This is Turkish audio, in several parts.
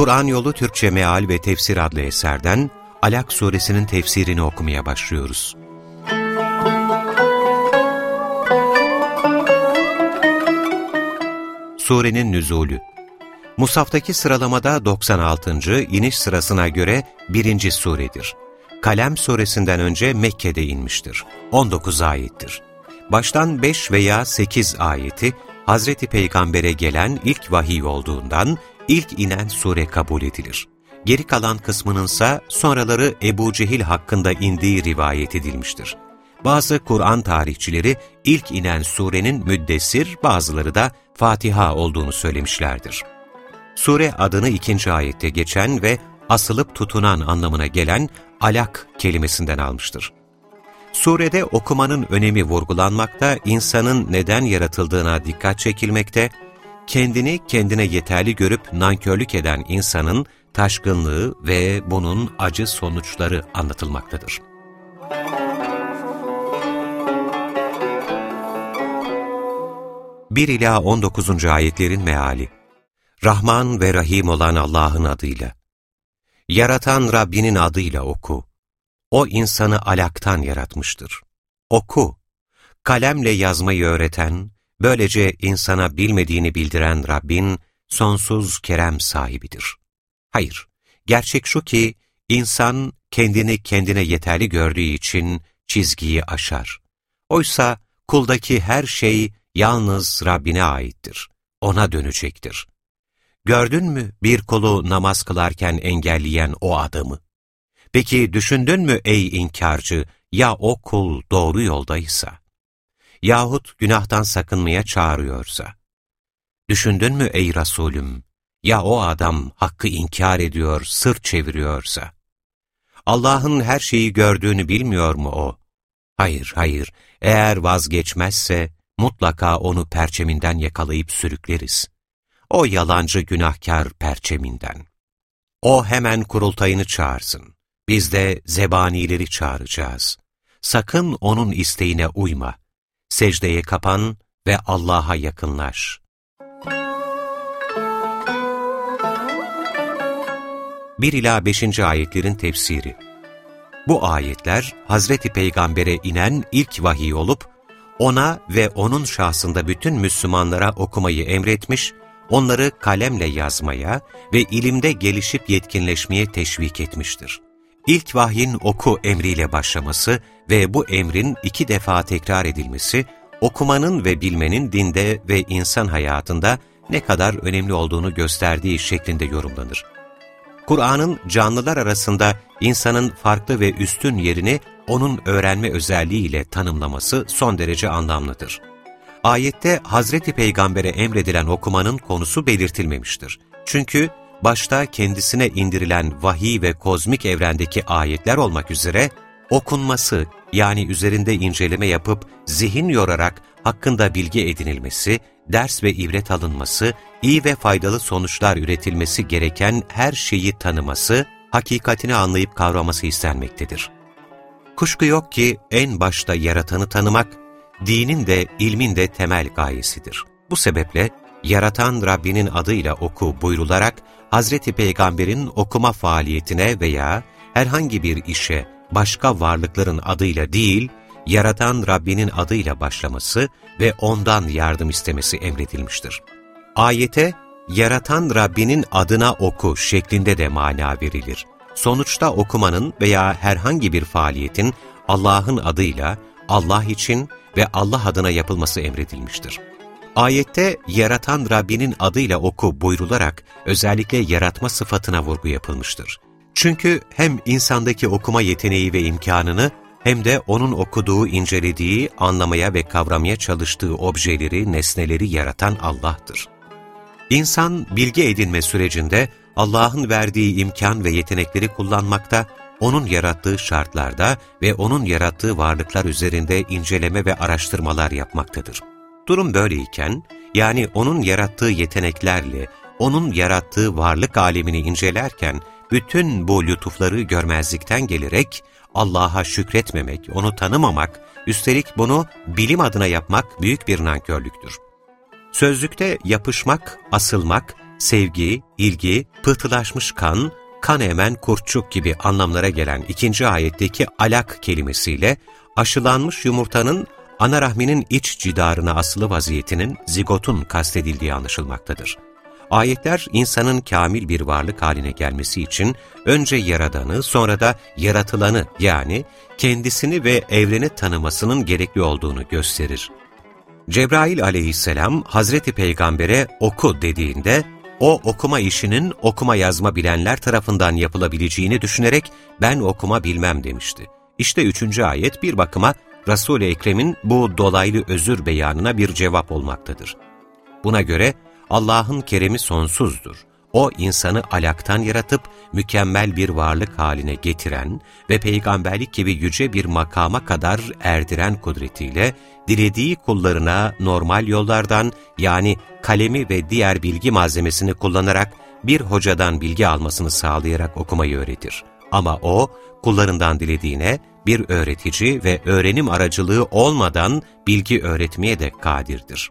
Kur'an Yolu Türkçe Meal ve Tefsir adlı eserden Alak suresinin tefsirini okumaya başlıyoruz. Surenin nüzulü Musaftaki sıralamada 96. iniş sırasına göre birinci suredir. Kalem suresinden önce Mekke'de inmiştir. 19 ayettir. Baştan 5 veya 8 ayeti Hazreti Peygamber'e gelen ilk vahiy olduğundan ilk inen sure kabul edilir. Geri kalan kısmınınsa sonraları Ebu Cehil hakkında indiği rivayet edilmiştir. Bazı Kur'an tarihçileri ilk inen surenin müddessir, bazıları da Fatiha olduğunu söylemişlerdir. Sure adını ikinci ayette geçen ve asılıp tutunan anlamına gelen alak kelimesinden almıştır. Surede okumanın önemi vurgulanmakta, insanın neden yaratıldığına dikkat çekilmekte, kendini kendine yeterli görüp nankörlük eden insanın taşkınlığı ve bunun acı sonuçları anlatılmaktadır. Bir ila 19. ayetlerin meali Rahman ve Rahim olan Allah'ın adıyla Yaratan Rabbinin adıyla oku. O insanı alaktan yaratmıştır. Oku. Kalemle yazmayı öğreten, böylece insana bilmediğini bildiren Rabbin sonsuz kerem sahibidir. Hayır, gerçek şu ki insan kendini kendine yeterli gördüğü için çizgiyi aşar. Oysa kuldaki her şey yalnız Rabbine aittir. Ona dönecektir. Gördün mü bir kulu namaz kılarken engelleyen o adamı? Peki düşündün mü ey inkarcı, ya o kul doğru yoldaysa? Yahut günahtan sakınmaya çağırıyorsa? Düşündün mü ey Resulüm, ya o adam hakkı inkar ediyor, sırt çeviriyorsa? Allah'ın her şeyi gördüğünü bilmiyor mu o? Hayır, hayır, eğer vazgeçmezse mutlaka onu perçeminden yakalayıp sürükleriz. O yalancı günahkar perçeminden. O hemen kurultayını çağırsın. Biz de zebanileri çağıracağız. Sakın onun isteğine uyma. Secdeye kapan ve Allah'a yakınlaş. 1 ila 5. ayetlerin tefsiri. Bu ayetler Hazreti Peygamber'e inen ilk vahiy olup ona ve onun şahsında bütün Müslümanlara okumayı emretmiş, onları kalemle yazmaya ve ilimde gelişip yetkinleşmeye teşvik etmiştir. İlk vahyin oku emriyle başlaması ve bu emrin iki defa tekrar edilmesi, okumanın ve bilmenin dinde ve insan hayatında ne kadar önemli olduğunu gösterdiği şeklinde yorumlanır. Kur'an'ın canlılar arasında insanın farklı ve üstün yerini onun öğrenme özelliğiyle tanımlaması son derece anlamlıdır. Ayette Hazreti Peygamber'e emredilen okumanın konusu belirtilmemiştir. Çünkü başta kendisine indirilen vahiy ve kozmik evrendeki ayetler olmak üzere okunması yani üzerinde inceleme yapıp zihin yorarak hakkında bilgi edinilmesi, ders ve ibret alınması, iyi ve faydalı sonuçlar üretilmesi gereken her şeyi tanıması, hakikatini anlayıp kavraması istenmektedir. Kuşku yok ki en başta yaratanı tanımak, dinin de ilmin de temel gayesidir. Bu sebeple yaratan Rabbinin adıyla oku buyrularak Hazreti Peygamber'in okuma faaliyetine veya herhangi bir işe başka varlıkların adıyla değil, yaratan Rabbinin adıyla başlaması ve ondan yardım istemesi emredilmiştir. Ayete, yaratan Rabbinin adına oku şeklinde de mana verilir. Sonuçta okumanın veya herhangi bir faaliyetin Allah'ın adıyla, Allah için ve Allah adına yapılması emredilmiştir. Ayette yaratan Rabbinin adıyla oku buyrularak özellikle yaratma sıfatına vurgu yapılmıştır. Çünkü hem insandaki okuma yeteneği ve imkanını hem de onun okuduğu, incelediği, anlamaya ve kavramaya çalıştığı objeleri, nesneleri yaratan Allah'tır. İnsan bilgi edinme sürecinde Allah'ın verdiği imkan ve yetenekleri kullanmakta, O'nun yarattığı şartlarda ve O'nun yarattığı varlıklar üzerinde inceleme ve araştırmalar yapmaktadır. Durum böyleyken, yani O'nun yarattığı yeteneklerle, O'nun yarattığı varlık alemini incelerken, bütün bu lütufları görmezlikten gelerek, Allah'a şükretmemek, O'nu tanımamak, üstelik bunu bilim adına yapmak büyük bir nankörlüktür. Sözlükte yapışmak, asılmak, sevgi, ilgi, pıhtılaşmış kan, kan emen kurtçuk gibi anlamlara gelen ikinci ayetteki alak kelimesiyle aşılanmış yumurtanın ana rahminin iç cidarına asılı vaziyetinin zigotun kastedildiği anlaşılmaktadır. Ayetler insanın kamil bir varlık haline gelmesi için önce yaradanı sonra da yaratılanı yani kendisini ve evreni tanımasının gerekli olduğunu gösterir. Cebrail aleyhisselam Hazreti Peygamber'e oku dediğinde o okuma işinin okuma yazma bilenler tarafından yapılabileceğini düşünerek ben okuma bilmem demişti. İşte üçüncü ayet bir bakıma Resul-i Ekrem'in bu dolaylı özür beyanına bir cevap olmaktadır. Buna göre Allah'ın keremi sonsuzdur. O insanı alaktan yaratıp mükemmel bir varlık haline getiren ve peygamberlik gibi yüce bir makama kadar erdiren kudretiyle dilediği kullarına normal yollardan yani kalemi ve diğer bilgi malzemesini kullanarak bir hocadan bilgi almasını sağlayarak okumayı öğretir. Ama o, kullarından dilediğine bir öğretici ve öğrenim aracılığı olmadan bilgi öğretmeye de kadirdir.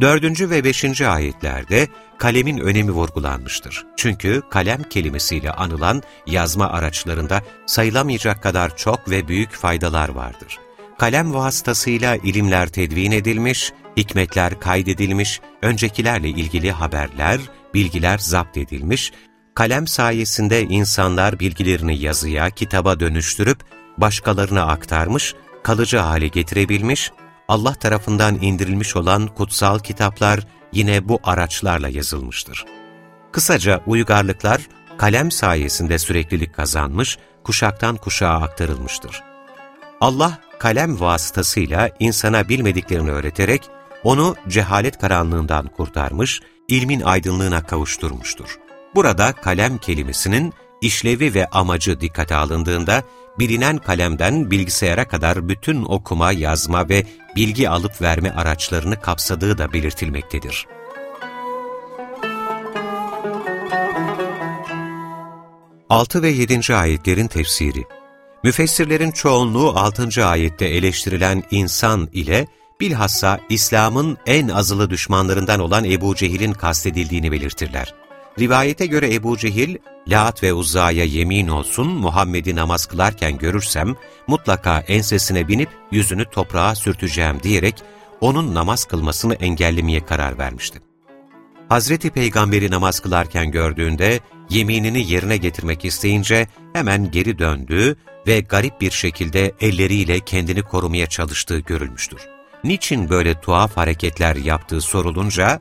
Dördüncü ve beşinci ayetlerde kalemin önemi vurgulanmıştır. Çünkü kalem kelimesiyle anılan yazma araçlarında sayılamayacak kadar çok ve büyük faydalar vardır. Kalem vasıtasıyla ilimler tedvin edilmiş, hikmetler kaydedilmiş, öncekilerle ilgili haberler, bilgiler zapt edilmiş, kalem sayesinde insanlar bilgilerini yazıya, kitaba dönüştürüp başkalarına aktarmış, kalıcı hale getirebilmiş, Allah tarafından indirilmiş olan kutsal kitaplar yine bu araçlarla yazılmıştır. Kısaca uygarlıklar kalem sayesinde süreklilik kazanmış, kuşaktan kuşağa aktarılmıştır. Allah kalem vasıtasıyla insana bilmediklerini öğreterek onu cehalet karanlığından kurtarmış, ilmin aydınlığına kavuşturmuştur. Burada kalem kelimesinin işlevi ve amacı dikkate alındığında bilinen kalemden bilgisayara kadar bütün okuma, yazma ve bilgi alıp verme araçlarını kapsadığı da belirtilmektedir. Altı ve yedinci ayetlerin tefsiri Müfessirlerin çoğunluğu 6. ayette eleştirilen insan ile bilhassa İslam'ın en azılı düşmanlarından olan Ebu Cehil'in kastedildiğini belirtirler. Rivayete göre Ebu Cehil, Lat ve Uzza'ya yemin olsun Muhammed'i namaz kılarken görürsem mutlaka ensesine binip yüzünü toprağa sürteceğim diyerek onun namaz kılmasını engellemeye karar vermişti. Hazreti Peygamber'i namaz kılarken gördüğünde yeminini yerine getirmek isteyince hemen geri döndüğü ve garip bir şekilde elleriyle kendini korumaya çalıştığı görülmüştür. Niçin böyle tuhaf hareketler yaptığı sorulunca,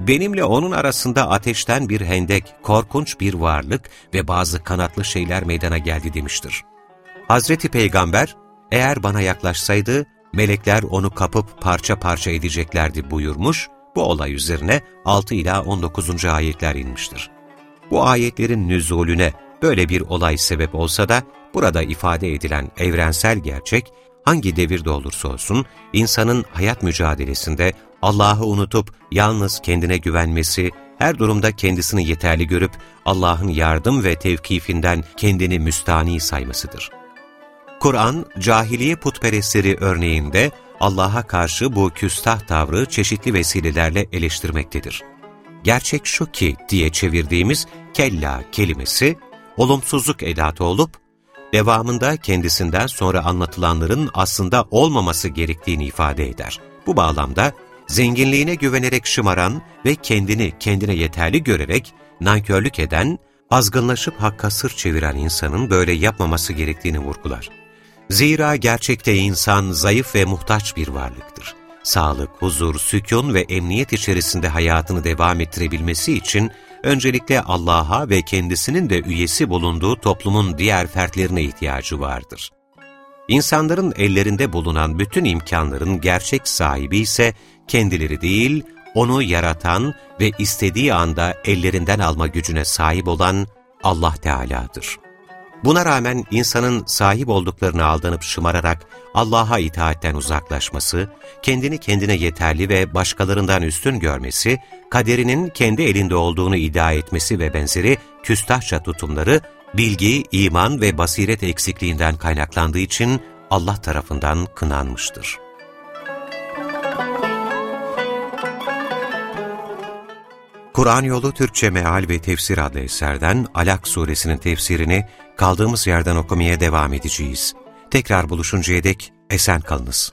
benimle onun arasında ateşten bir hendek, korkunç bir varlık ve bazı kanatlı şeyler meydana geldi demiştir. Hazreti Peygamber, eğer bana yaklaşsaydı, melekler onu kapıp parça parça edeceklerdi buyurmuş, bu olay üzerine 6 ila 19. ayetler inmiştir. Bu ayetlerin nüzulüne böyle bir olay sebep olsa da, burada ifade edilen evrensel gerçek, hangi devirde olursa olsun, insanın hayat mücadelesinde Allah'ı unutup yalnız kendine güvenmesi, her durumda kendisini yeterli görüp Allah'ın yardım ve tevkifinden kendini müstani saymasıdır. Kur'an, cahiliye putperestleri örneğinde Allah'a karşı bu küstah tavrı çeşitli vesilelerle eleştirmektedir. Gerçek şu ki diye çevirdiğimiz kella kelimesi, olumsuzluk edatı olup, devamında kendisinden sonra anlatılanların aslında olmaması gerektiğini ifade eder. Bu bağlamda zenginliğine güvenerek şımaran ve kendini kendine yeterli görerek nankörlük eden, azgınlaşıp hakka sır çeviren insanın böyle yapmaması gerektiğini vurgular. Zira gerçekte insan zayıf ve muhtaç bir varlıktır. Sağlık, huzur, sükun ve emniyet içerisinde hayatını devam ettirebilmesi için öncelikle Allah'a ve kendisinin de üyesi bulunduğu toplumun diğer fertlerine ihtiyacı vardır. İnsanların ellerinde bulunan bütün imkanların gerçek sahibi ise kendileri değil, onu yaratan ve istediği anda ellerinden alma gücüne sahip olan Allah Teala'dır. Buna rağmen insanın sahip olduklarını aldanıp şımararak Allah'a itaatten uzaklaşması, kendini kendine yeterli ve başkalarından üstün görmesi, kaderinin kendi elinde olduğunu iddia etmesi ve benzeri küstahça tutumları, bilgi, iman ve basiret eksikliğinden kaynaklandığı için Allah tarafından kınanmıştır. Kur'an Yolu Türkçe Meal ve Tefsir adlı eserden Alak suresinin tefsirini kaldığımız yerden okumaya devam edeceğiz. Tekrar buluşuncaya dek esen kalınız.